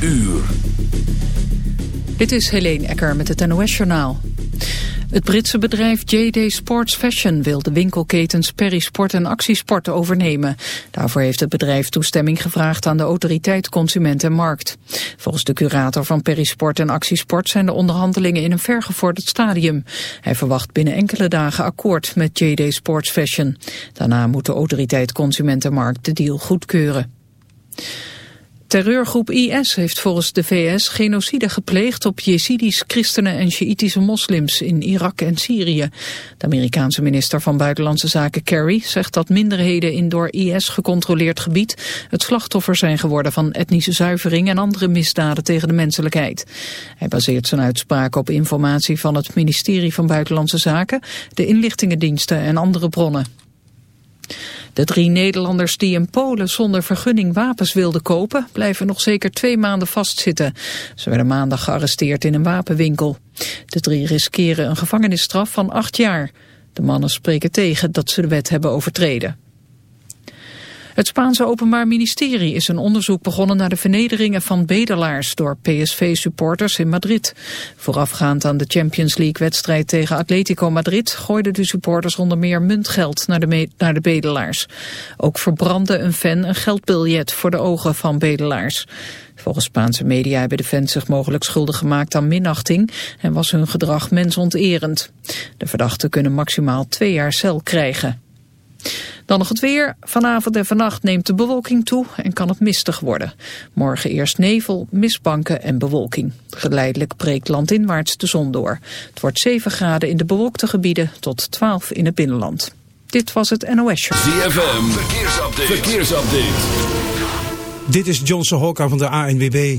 uur. Dit is Helene Ecker met het NOS-journaal. Het Britse bedrijf JD Sports Fashion wil de winkelketens Perry Sport en Actiesport overnemen. Daarvoor heeft het bedrijf toestemming gevraagd aan de autoriteit Consument en Markt. Volgens de curator van Perry Sport en Actiesport zijn de onderhandelingen in een vergevorderd stadium. Hij verwacht binnen enkele dagen akkoord met JD Sports Fashion. Daarna moet de autoriteit Consument en Markt de deal goedkeuren. Terreurgroep IS heeft volgens de VS genocide gepleegd op Jezidis, christenen en Sjiïtische moslims in Irak en Syrië. De Amerikaanse minister van Buitenlandse Zaken Kerry zegt dat minderheden in door IS gecontroleerd gebied het slachtoffer zijn geworden van etnische zuivering en andere misdaden tegen de menselijkheid. Hij baseert zijn uitspraak op informatie van het ministerie van Buitenlandse Zaken, de inlichtingendiensten en andere bronnen. De drie Nederlanders die in Polen zonder vergunning wapens wilden kopen... blijven nog zeker twee maanden vastzitten. Ze werden maandag gearresteerd in een wapenwinkel. De drie riskeren een gevangenisstraf van acht jaar. De mannen spreken tegen dat ze de wet hebben overtreden. Het Spaanse Openbaar Ministerie is een onderzoek begonnen naar de vernederingen van bedelaars door PSV-supporters in Madrid. Voorafgaand aan de Champions League-wedstrijd tegen Atletico Madrid gooiden de supporters onder meer muntgeld naar de, naar de bedelaars. Ook verbrandde een fan een geldbiljet voor de ogen van bedelaars. Volgens Spaanse media hebben de fans zich mogelijk schuldig gemaakt aan minachting en was hun gedrag mensonterend. De verdachten kunnen maximaal twee jaar cel krijgen. Dan nog het weer. Vanavond en vannacht neemt de bewolking toe en kan het mistig worden. Morgen eerst nevel, mistbanken en bewolking. Geleidelijk breekt landinwaarts de zon door. Het wordt 7 graden in de bewolkte gebieden tot 12 in het binnenland. Dit was het NOS Show. ZFM, verkeersupdate. verkeersupdate. Dit is Johnson Hokka van de ANWB.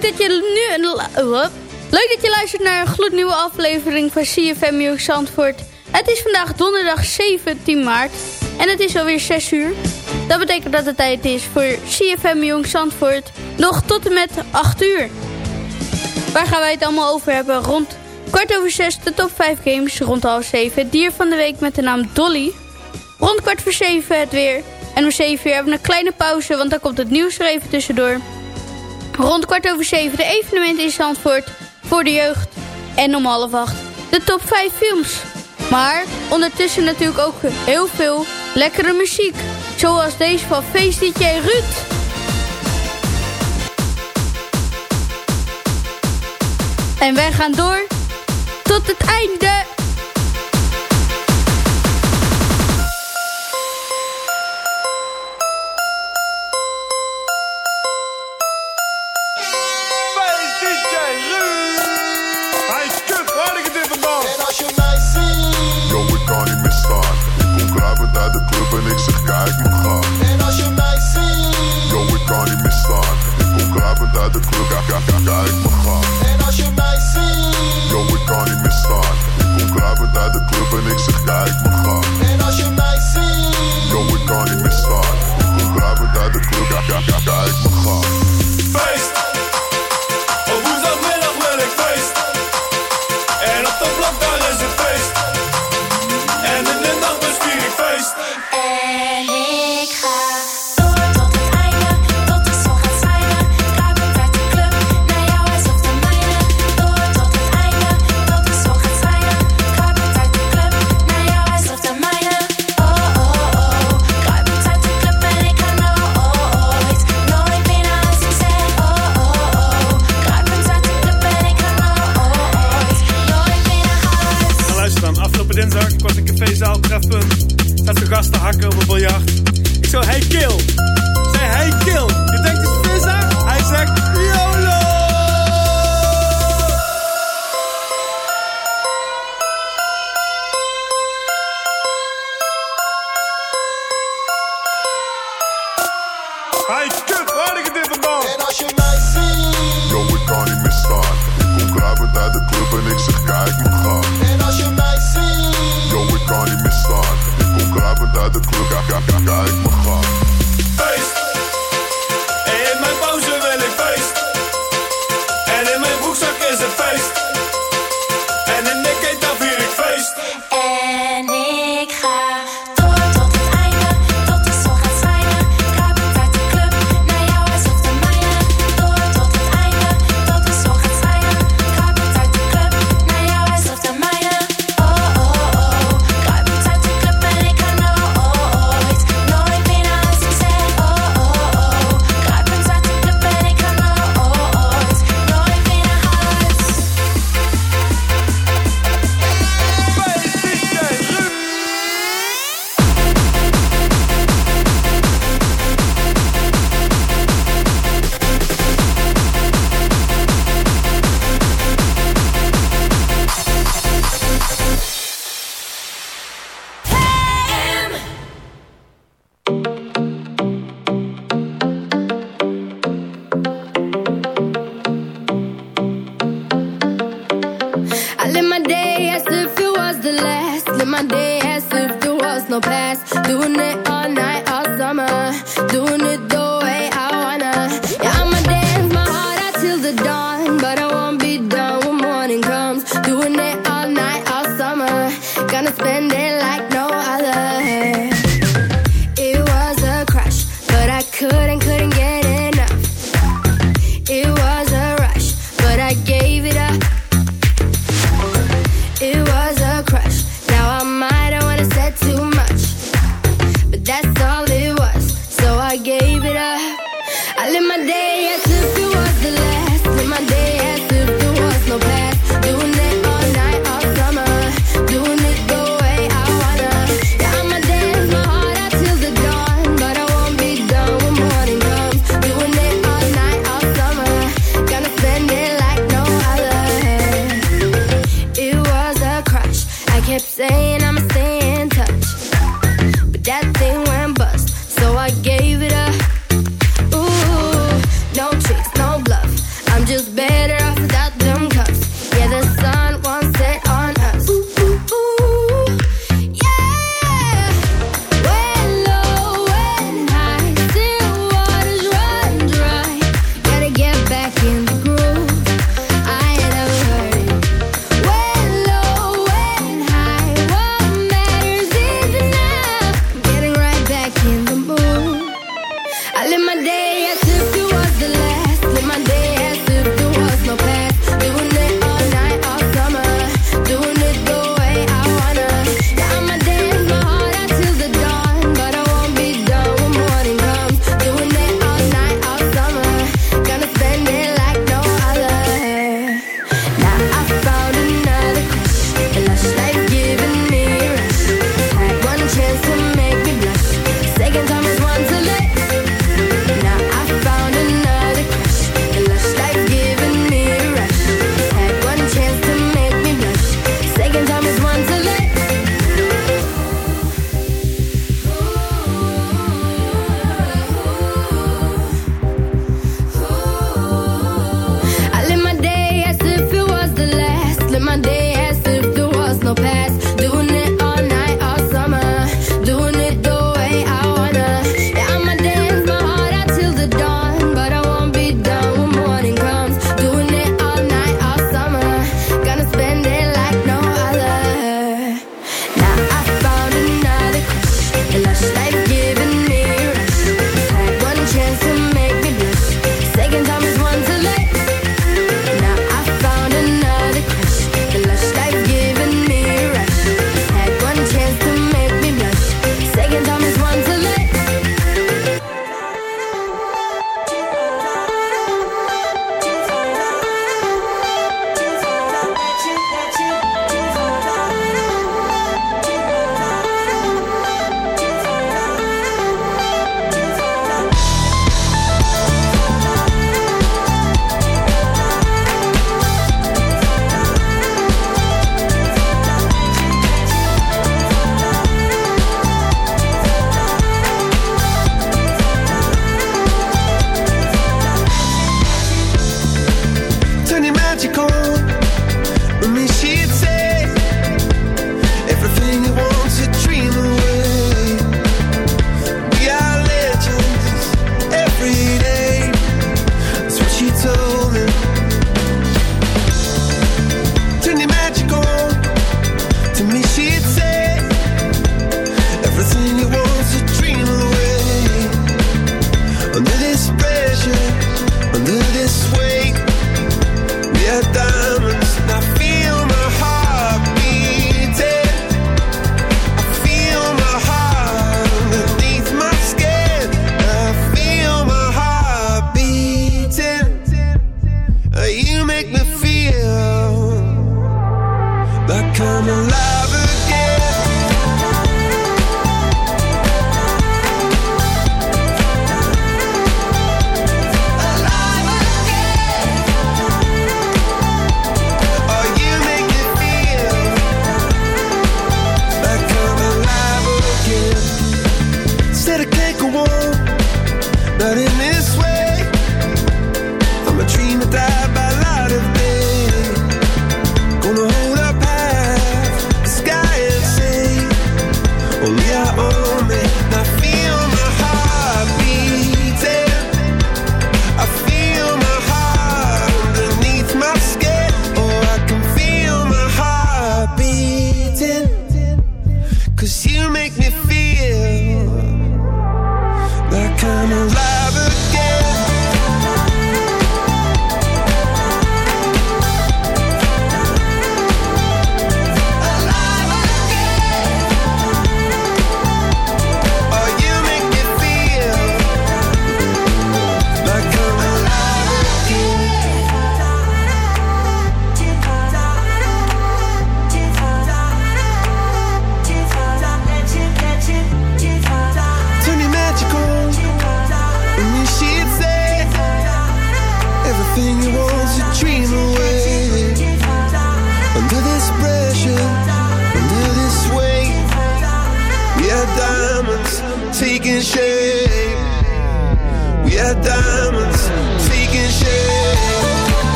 Leuk dat je nu... Leuk dat je luistert naar een gloednieuwe aflevering van CFM Jong Zandvoort. Het is vandaag donderdag 17 maart en het is alweer 6 uur. Dat betekent dat het tijd is voor CFM Jong Zandvoort nog tot en met 8 uur. Waar gaan wij het allemaal over hebben? Rond kwart over 6 de top 5 games, rond half 7 het dier van de week met de naam Dolly. Rond kwart voor 7 het weer. En om 7 uur hebben we een kleine pauze, want dan komt het nieuws er even tussendoor. Rond kwart over zeven de evenementen in Zandvoort voor de jeugd. En om half acht de top 5 films. Maar ondertussen natuurlijk ook heel veel lekkere muziek. Zoals deze van Face DJ Ruud. En wij gaan door tot het einde. het uit de club en ik zeg kijk me gaan. En als je mij ziet, yo ik kan niet meer staan. Ik kom kruipend uit de club, kijk, kijk, kijk, kijk me gaan. En als je mij ziet, yo ik kan niet meer staan. Ik kom kruipend uit de club en ik zeg kijk me gaan. En als je mij ziet, yo ik kan niet meer staan. Ik kom kruipend uit de club, kijk, kijk, kijk, kijk me gaan. Feest!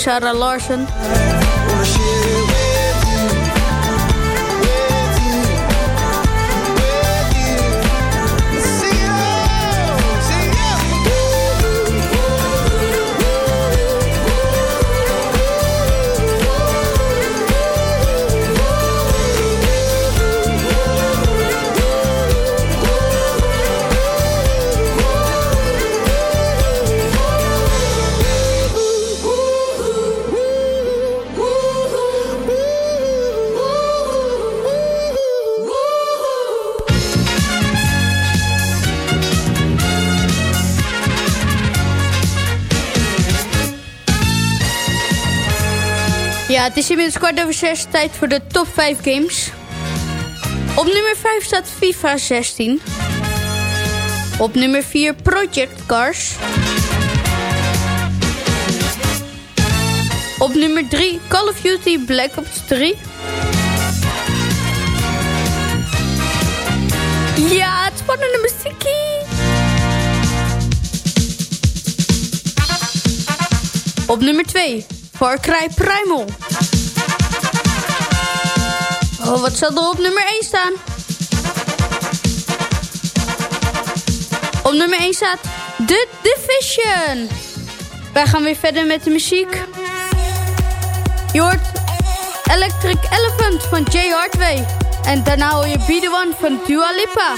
Sarah Larsen. Ja, het is inmiddels kwart over zes. Tijd voor de top 5 games. Op nummer 5 staat FIFA 16. Op nummer 4 Project Cars. Op nummer 3 Call of Duty Black Ops 3. Ja, het spannende muziekie. Op nummer 2 Far Cry Primal. Oh, wat zal er op nummer 1 staan? Op nummer 1 staat The Division. Wij gaan weer verder met de muziek. Je hoort Electric Elephant van Jay Hardway. En daarna hoor je Be The One van Dua Lipa.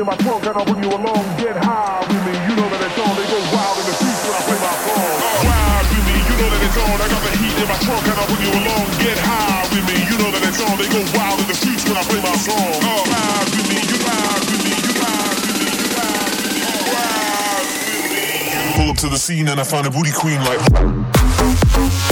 In my trunk and I'll bring you along. Get high with me. You know that it's on. They go wild in the streets when I play my song. Ride with me. You know that it's on. I got the heat in my trunk and I'll bring you along. Get high with me. You know that it's on. They go wild in the streets when I play my song. Pull up to the scene and I find a booty queen like.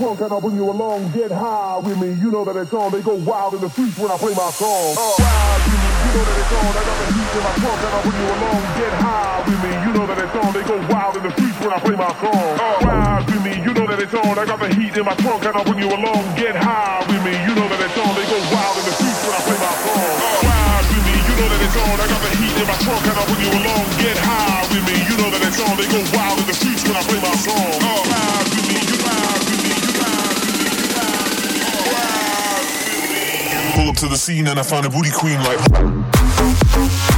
Trunk and I'll bring you along. Get high with me. You know that it's on. They go wild in the streets when I play my song. Oh. Ride with me. You know that it's on. I got the heat in my trunk and I'll bring you along. Get high with me. You know that it's on. They go wild in the streets when I play my song. Oh. Ride with me. You know that it's on. I got the heat in my trunk and I'll bring you along. Get high with me. You know that it's on. They go wild in the streets when I play my song. Oh. Ride with me. You know that it's on. I got the heat in my trunk and I'll bring you along. Get high with me. You know that it's on. They go wild in the streets when I play my song. Ride to the scene and I find a booty queen like.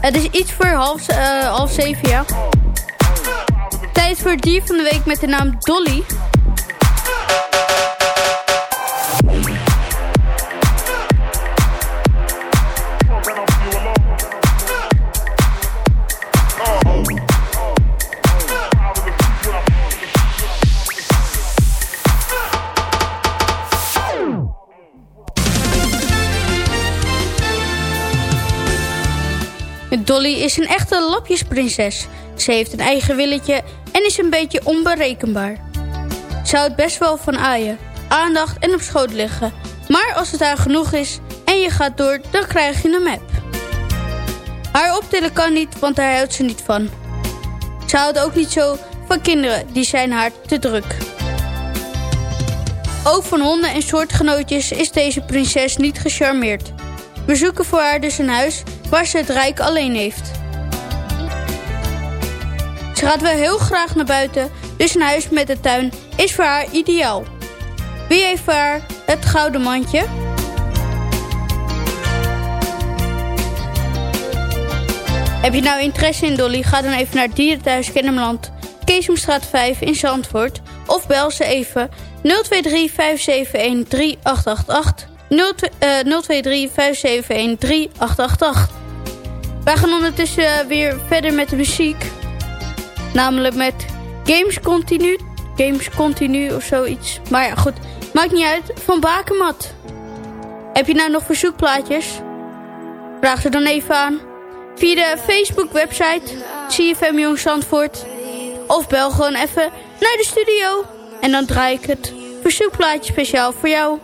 Het is iets voor half, eh, half zeven, ja. Tijd voor dier van de week met de naam Dolly. Dolly is een echte lapjesprinses. Ze heeft een eigen willetje en is een beetje onberekenbaar. Ze houdt best wel van aaien, aandacht en op schoot liggen. Maar als het haar genoeg is en je gaat door, dan krijg je een map. Haar optillen kan niet, want daar houdt ze niet van. Ze houdt ook niet zo van kinderen, die zijn haar te druk. Ook van honden en soortgenootjes is deze prinses niet gecharmeerd. We zoeken voor haar dus een huis waar ze het rijk alleen heeft. Ze gaat wel heel graag naar buiten, dus een huis met een tuin is voor haar ideaal. Wie heeft voor haar, Het Gouden Mandje. Heb je nou interesse in Dolly? Ga dan even naar Dierenthuis Kennemerland, Keesomstraat 5 in Zandvoort. Of bel ze even 023 571 3888. 023 571 3888. Wij gaan ondertussen eh, weer verder met de muziek. Namelijk met Games Continu. Games Continu of zoiets. Maar ja, goed. Maakt niet uit. Van Bakemat. Heb je nou nog verzoekplaatjes? Vraag ze dan even aan. Via de Facebook website. CFM Jong Zandvoort. Of bel gewoon even naar de studio. En dan draai ik het verzoekplaatje speciaal voor jou.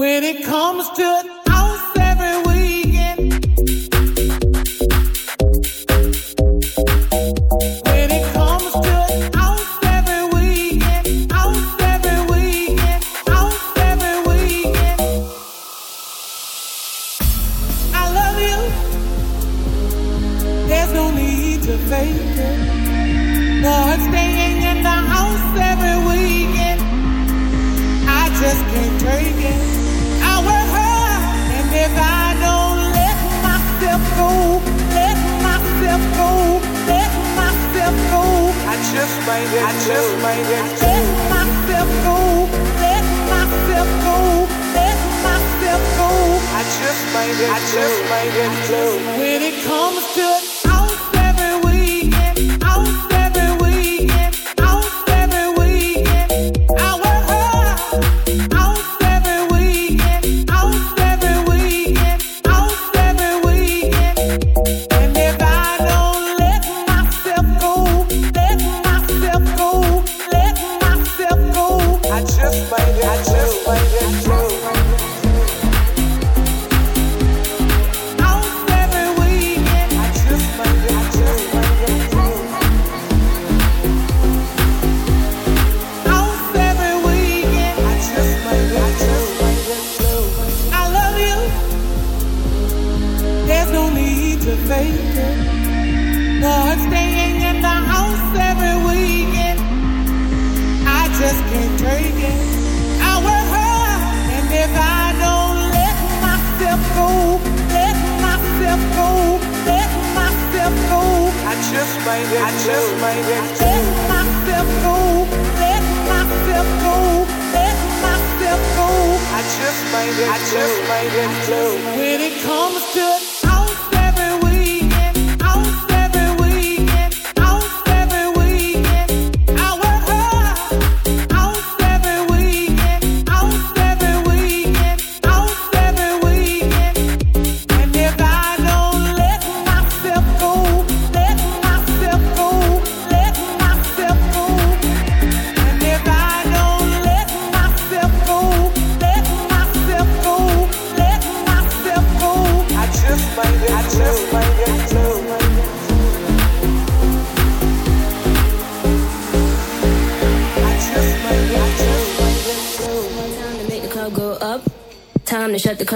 When it comes to made it. I just made it. Let myself go. Let myself go. Let myself go. I just made it. I just made it. When it comes to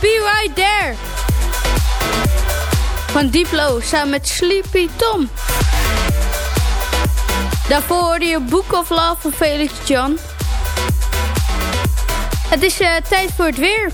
Be Right There. Van Diplo samen met Sleepy Tom. Daarvoor hoorde je Book of Love van Felix John. Het is eh, tijd voor het weer.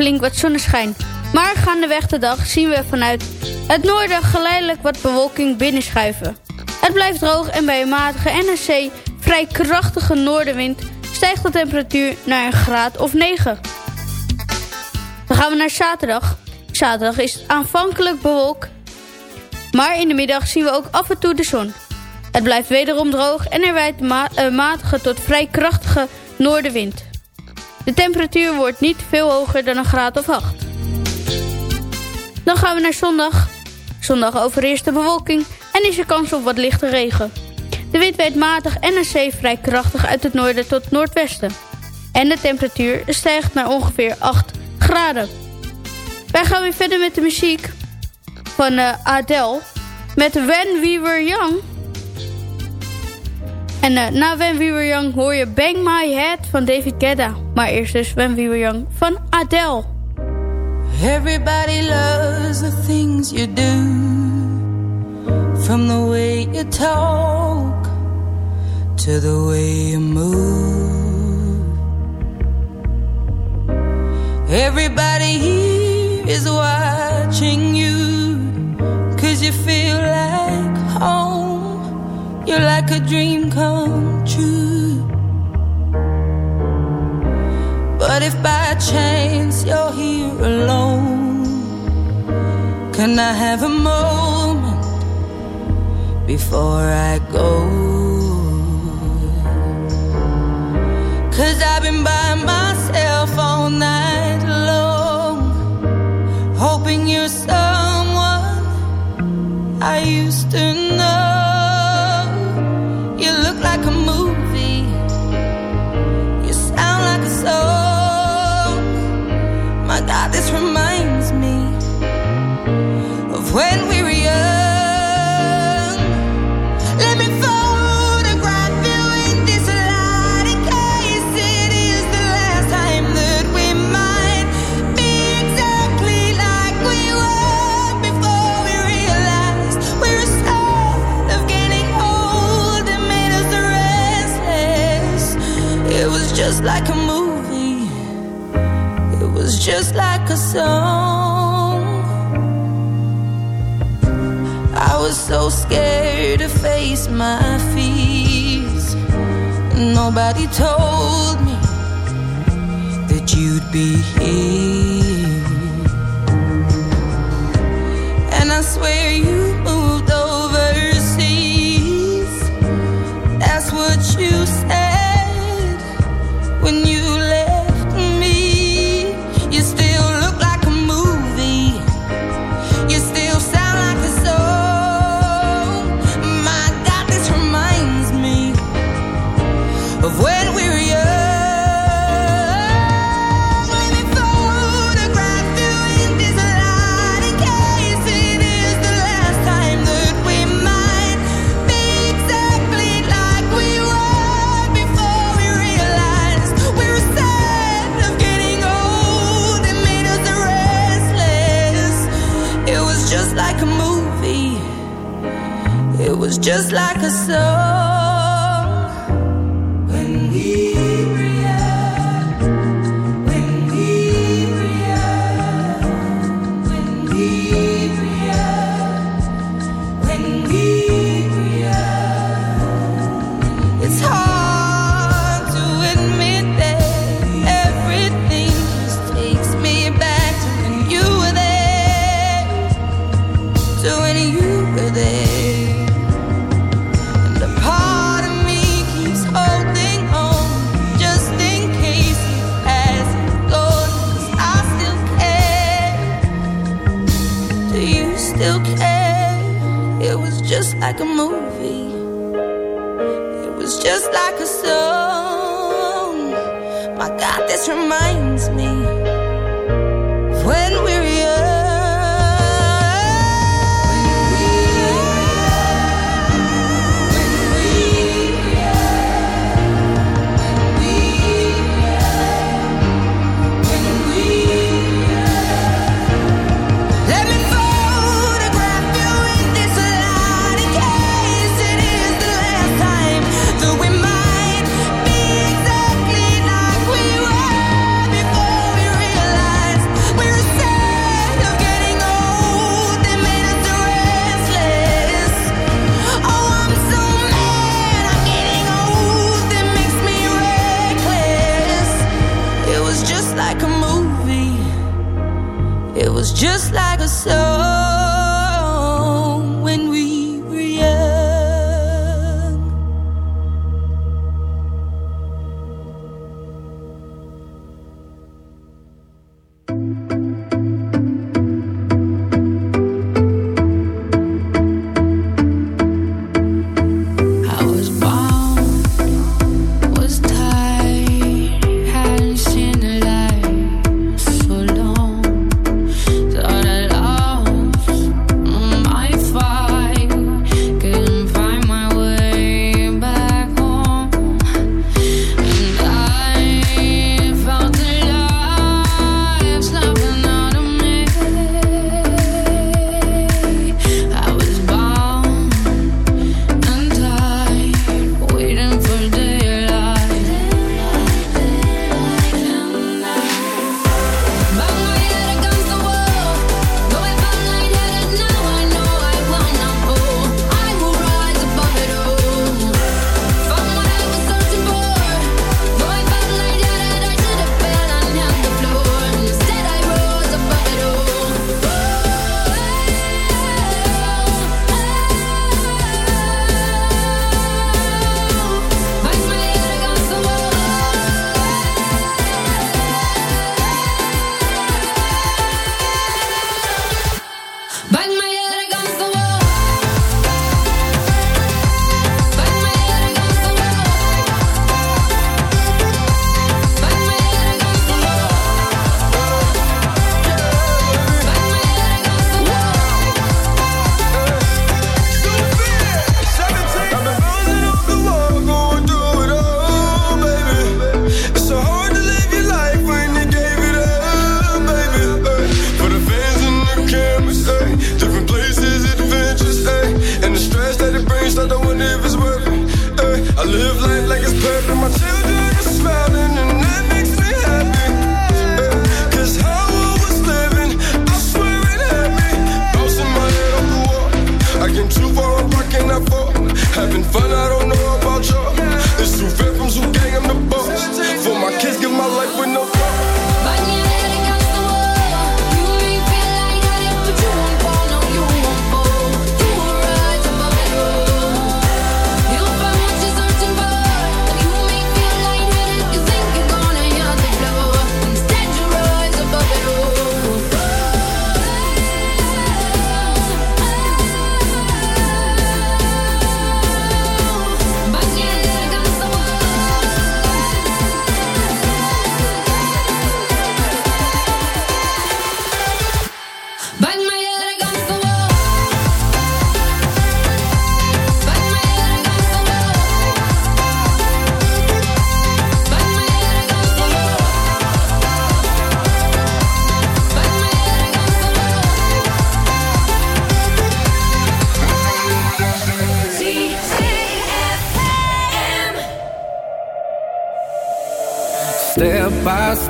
Flink wat zonneschijn. Maar gaandeweg de dag zien we vanuit het noorden geleidelijk wat bewolking binnenschuiven. Het blijft droog en bij een matige NRC vrij krachtige noordenwind stijgt de temperatuur naar een graad of 9. Dan gaan we naar zaterdag. Zaterdag is het aanvankelijk bewolkt, maar in de middag zien we ook af en toe de zon. Het blijft wederom droog en er wijdt ma een matige tot vrij krachtige noordenwind. De temperatuur wordt niet veel hoger dan een graad of 8. Dan gaan we naar zondag. Zondag overheerst de bewolking en is er kans op wat lichte regen. De wind wijdt matig en een zee vrij krachtig uit het noorden tot noordwesten. En de temperatuur stijgt naar ongeveer 8 graden. Wij gaan weer verder met de muziek van eh, Adele. Met When We Were Young. En eh, na When We Were Young hoor je Bang My Head van David Guetta. Maar eerst dus When We Were Young van Adele. Everybody loves the things you do From the way you talk To the way you move Everybody here is watching you Cause you feel like home You're like a dream come true But if by chance you're here alone, can I have a moment before I go? Cause I've been by myself all night long, hoping you're someone I just like a song. I was so scared to face my fears. Nobody told me that you'd be here. And I swear you just like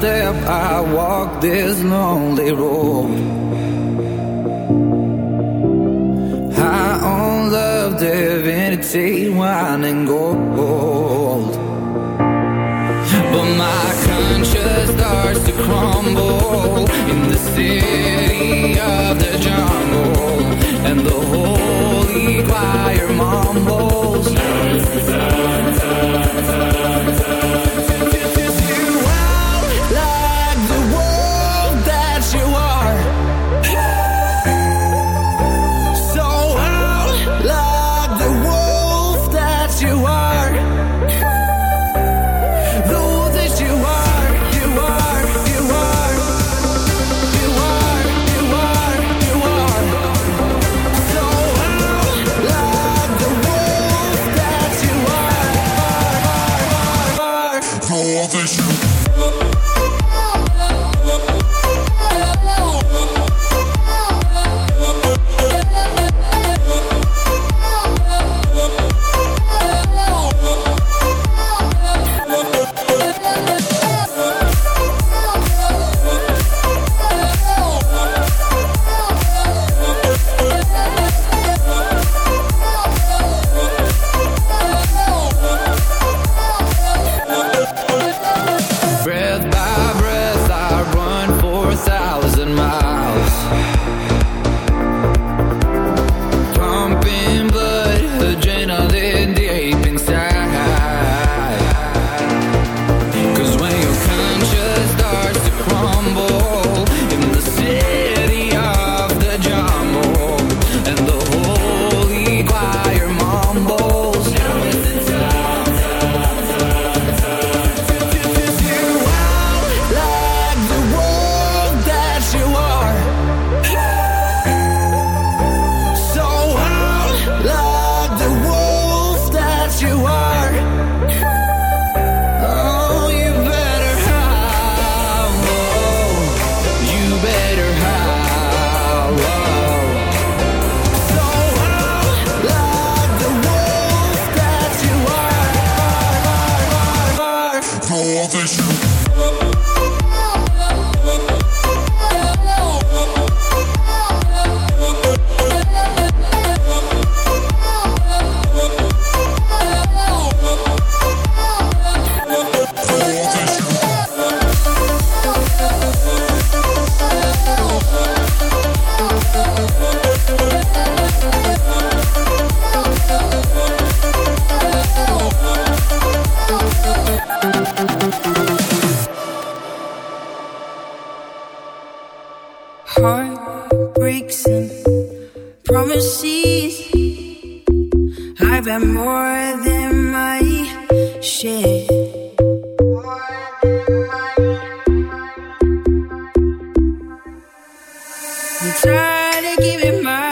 step I walk this lonely road. I own love, divinity, wine, and gold. But my conscience starts to crumble in the city of the jungle, and the holy choir mumbles. I'm to give it my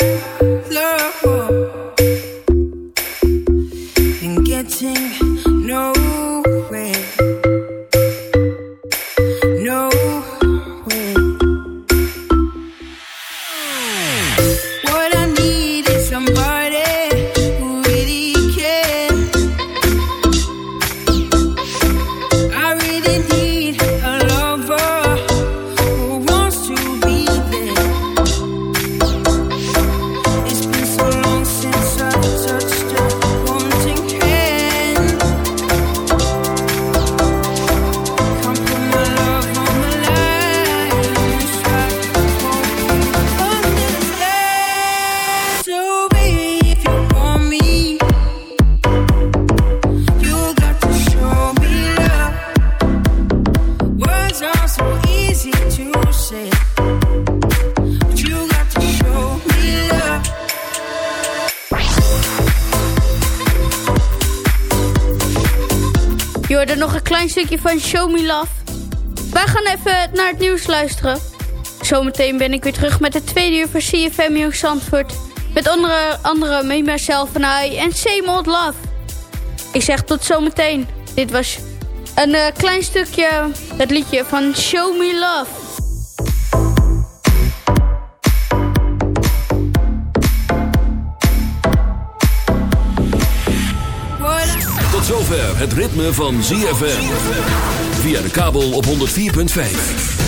nieuws luisteren. Zometeen ben ik weer terug met de tweede uur van CFM Jong Met andere, andere Me, en I en Love. Ik zeg tot zometeen. Dit was een eh, klein stukje, het liedje van Show Me Love. Tot zover het ritme van ZFM. Via de kabel op 104.5.